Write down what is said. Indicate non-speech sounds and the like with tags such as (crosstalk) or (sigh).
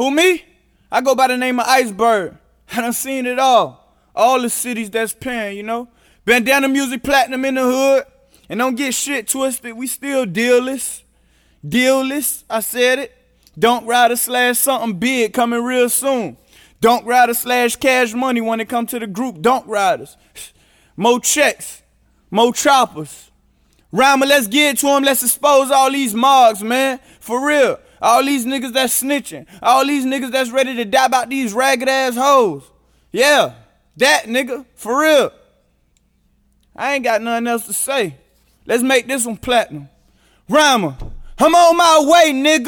Who me? I go by the name of Iceberg. (laughs) I done seen it all. All the cities that's paying, you know. Bandana music platinum in the hood. And don't get shit twisted. We still dealless. Dealless. I said it. Don't ride a slash something big coming real soon. Don't Rider slash cash money when it come to the group Don't Riders. (laughs) More checks, more choppers. Rhymer, let's get to him. Let's expose all these mugs, man. For real. All these niggas that's snitching. All these niggas that's ready to die about these ragged ass hoes. Yeah, that nigga. For real. I ain't got nothing else to say. Let's make this one platinum. Rhymer, I'm on my way, nigga.